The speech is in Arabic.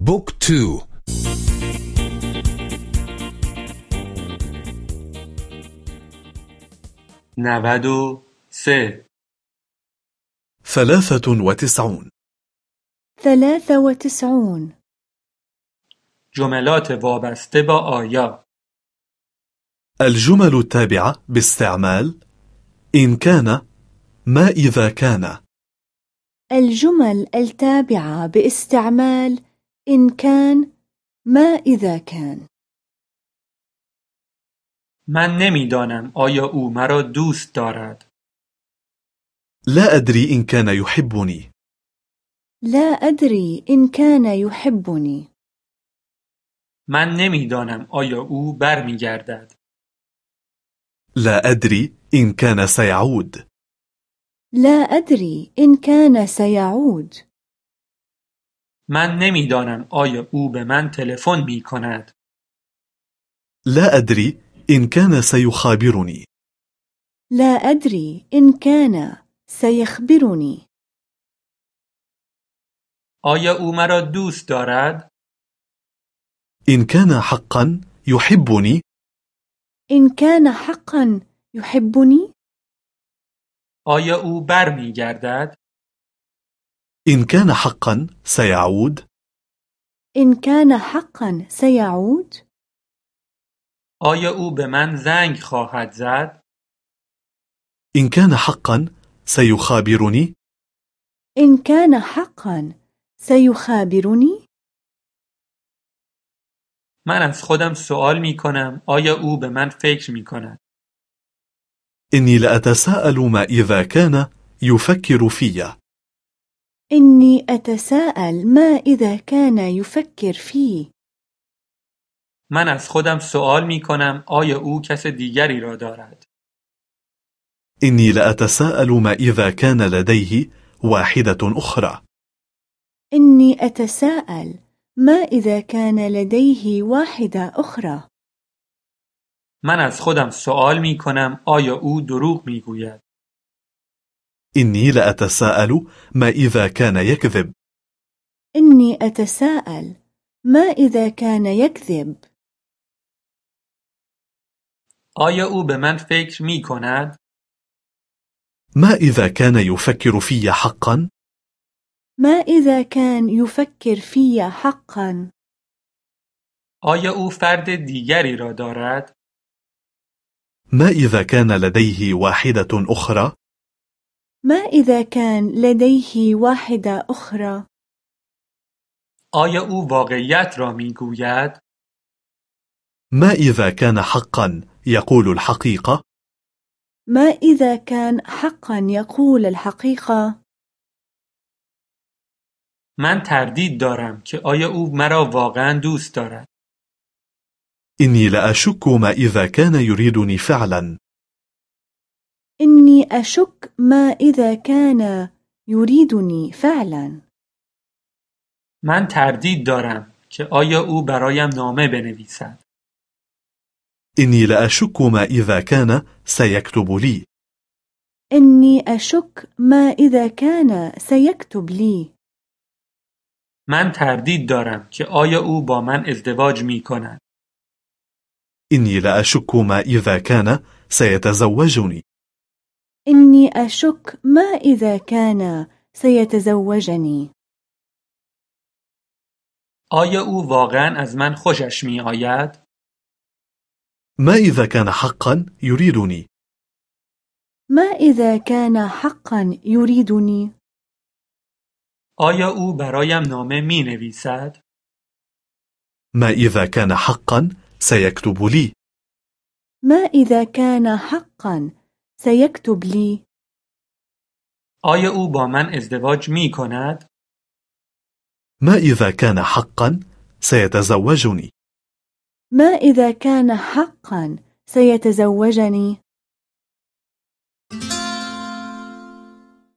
book two. نود سه. ثلاثة وتسعون. ثلاثة وتسعون. جملات وابسته با آیا. الجمل التابعة باستعمال إن كان ما إذا كان. الجمل التابعة باستعمال إن كان ما إذا كان. من نمیدانم آیا أو مرا دوست دارد. لا أدري إن كان يحبني. لا أدري إن كان يحبني. من نمیدانم آیا أو برمیگردد. لا أدري إن كان سيعود. لا أدري إن كان سيعود. من نمی‌دانم آیا او به من تلفن می کند لا أدري إن كان سيخابرني لا أدري إن كان سيخبرني آیا او مرا دوست دارد؟ إن كان حقا يحبني إن كان حقا يحبني آیا او برمیگردد؟ إن كان حقا سيعود؟ إن كان حقا سيعود؟ آیا أو به من زنگ خواهد زد؟ إن كان حقا سيخابرني؟ إن كان حقا سيخابرني؟ من از خودم سوال می کنم. آیا او به من فکر می کند؟ إني لأتساءل ما إذا كان يفكر في إني أتساءل ما إذا كان يفكر فيه. من از خودم سوال می کنم آیا او کس دیگری را دارد؟ إني لأتساءل ما إذا كان لديه واحدة أخرى. إني أتساءل ما إذا كان لديه واحدة أخرى. من از خودم سوال می کنم آیا او دروغ می گوید إني لأتساءل ما إذا كان يكذب. إني أتساءل ما إذا كان يكذب. آیا او به من فکر می کند؟ ما إذا كان يفكر في حقا؟ ما إذا كان يفكر في حقا؟ آیا أو فرد دیگری را دارد؟ ما إذا كان لديه واحدة أخرى؟ ما إذا كان لديه واحدة أخرى؟ آیا أو واقعیت را می گوید ما إذا كان حقا يقول الحقيقة؟ ما إذا كان حقا يقول الحقيقة؟ من تردید دارم که آیا أو مرا واقعا دوست دارد؟ إني لأشك ما إذا كان يريدني فعلا. إني أشك ما إذا كان يريدني فعلا. من تردید دارم که آیا أو برایم نامه بنویسد؟ إني لأشك ما إذا كان سيكتب لي. إني أشك ما إذا كان سيكتب لي. من تردید دارم که آیا أو با من ازدواج می کند؟ إني لأشك ما إذا كان سيتزوجني. إني أشك ما إذا كان سيتزوجني. آیا او واقعا از من خوشش می آید؟ ما إذا كان حقا يريدني؟ ما إذا كان حقا يريدني؟ آیا او برایم نامه می نویسد؟ ما إذا كان حقا سيكتب لي. ما إذا كان حقا سيكتب لي. آیا او با من ازدواج می کند؟ ما إذا كان حقا سيتزوجني. ما إذا كان حقا سيتزوجني.